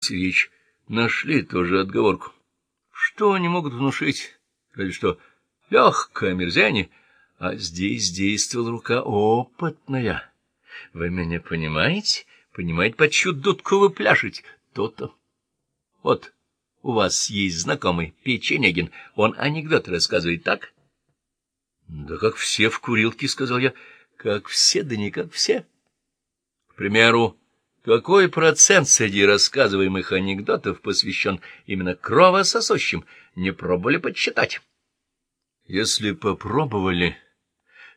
Сергеевич, нашли тоже отговорку. Что они могут внушить? Разве что легкое мерзение, а здесь действовала рука опытная. Вы меня понимаете? Понимаете, под чью дудку вы пляшете? То-то. Вот у вас есть знакомый Печенегин, он анекдоты рассказывает, так? Да как все в курилке, — сказал я. Как все, да не как все. К примеру, какой процент среди рассказываемых анекдотов посвящен именно кровососущим? Не пробовали подсчитать? Если попробовали,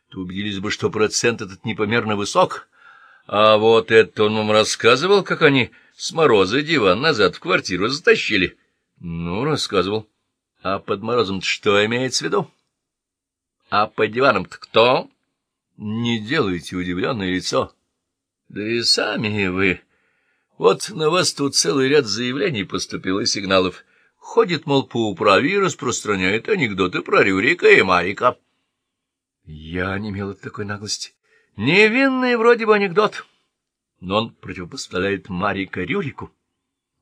то убедились бы, что процент этот непомерно высок. А вот это он вам рассказывал, как они с мороза диван назад в квартиру затащили? Ну, рассказывал. А под морозом что имеется в виду? А под диваном-то кто? Не делайте удивленное лицо. Да и сами вы. Вот на вас тут целый ряд заявлений поступил и сигналов. Ходит, мол, по управе и распространяет анекдоты про Рюрика и Марика. Я не имел такой наглости. Невинный вроде бы анекдот, но он противопоставляет Марика Рюрику.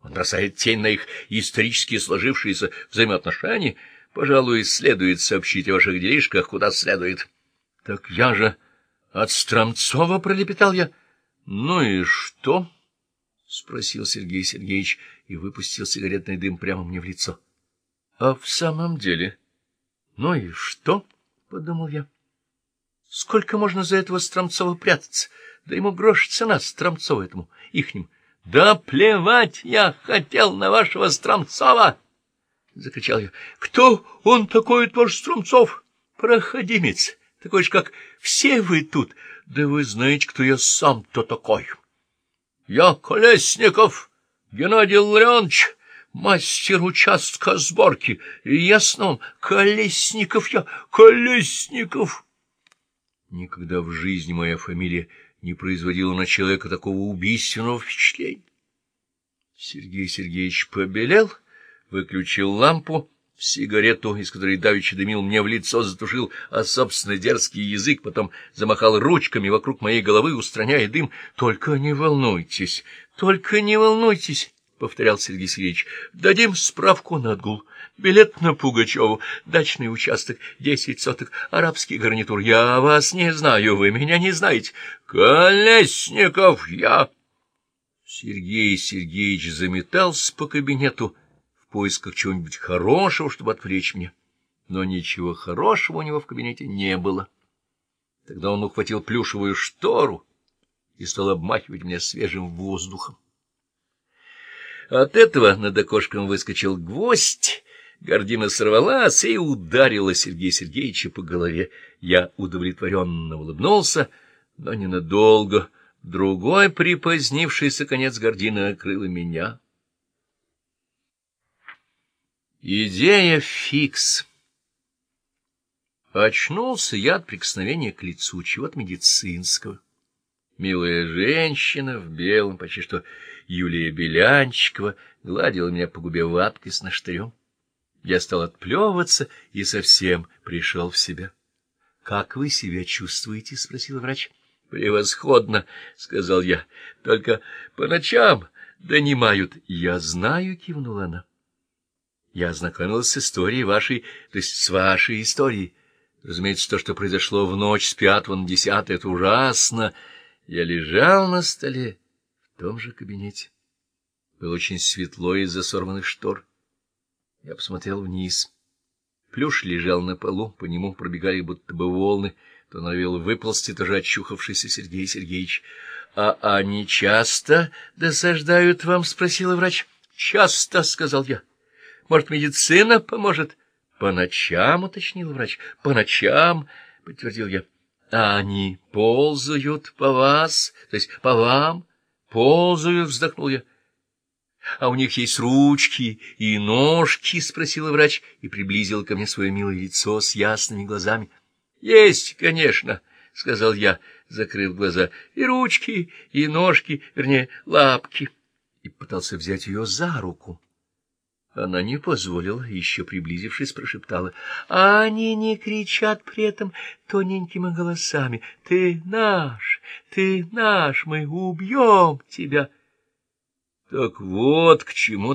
Он бросает тень на их исторически сложившиеся взаимоотношения. Пожалуй, следует сообщить о ваших делишках куда следует. — Так я же от Стромцова пролепетал я. — Ну и что? — спросил Сергей Сергеевич и выпустил сигаретный дым прямо мне в лицо. — А в самом деле? — Ну и что? — подумал я. — Сколько можно за этого Стромцова прятаться? Да ему грош цена Стромцова этому, ихним. — Да плевать я хотел на вашего Стромцова! — закричал я. — Кто он такой, ваш Стромцов? Проходимец, такой же, как все вы тут. Да вы знаете, кто я сам-то такой. Я Колесников Геннадий Ларионович, мастер участка сборки. Ясно он, Колесников я, Колесников. Никогда в жизни моя фамилия не производила на человека такого убийственного впечатления. Сергей Сергеевич побелел, выключил лампу, сигарету, из которой давеча дымил мне в лицо, затушил а собственный дерзкий язык, потом замахал ручками вокруг моей головы, устраняя дым. — Только не волнуйтесь, только не волнуйтесь, — повторял Сергей Сергеевич. — Дадим справку на отгул. Билет на Пугачеву, дачный участок, десять соток, арабский гарнитур. Я вас не знаю, вы меня не знаете. Колесников я! Сергей Сергеевич заметался по кабинету, поисках чего-нибудь хорошего, чтобы отвлечь меня. Но ничего хорошего у него в кабинете не было. Тогда он ухватил плюшевую штору и стал обмахивать меня свежим воздухом. От этого над окошком выскочил гвоздь, гордина сорвалась и ударила Сергея Сергеевича по голове. Я удовлетворенно улыбнулся, но ненадолго. Другой припозднившийся конец гордины окрыл меня. Идея фикс. Очнулся я от прикосновения к лицу чего-то медицинского. Милая женщина в белом, почти что Юлия Белянчикова, гладила меня по губе ваткой с наштырем. Я стал отплевываться и совсем пришел в себя. — Как вы себя чувствуете? — спросил врач. — Превосходно, — сказал я. — Только по ночам донимают. — Я знаю, — кивнула она. Я ознакомилась с историей вашей, то есть с вашей историей. Разумеется, то, что произошло в ночь с пятого на десятое, это ужасно. Я лежал на столе в том же кабинете. Было очень светло из-за сорванных штор. Я посмотрел вниз. Плюш лежал на полу, по нему пробегали будто бы волны, то норовил выползти, тоже очухавшийся Сергей Сергеевич. — А они часто досаждают вам? — спросила врач. — Часто, — сказал я. — может, медицина поможет? — По ночам, — уточнил врач. — По ночам, — подтвердил я. — А они ползают по вас, то есть по вам? Ползают, — вздохнул я. — А у них есть ручки и ножки? — спросила врач и приблизила ко мне свое милое лицо с ясными глазами. — Есть, конечно, — сказал я, закрыв глаза. — И ручки, и ножки, вернее, лапки. И пытался взять ее за руку. Она не позволила, еще приблизившись, прошептала. А они не кричат при этом тоненькими голосами. «Ты наш! Ты наш! Мы убьем тебя!» Так вот к чему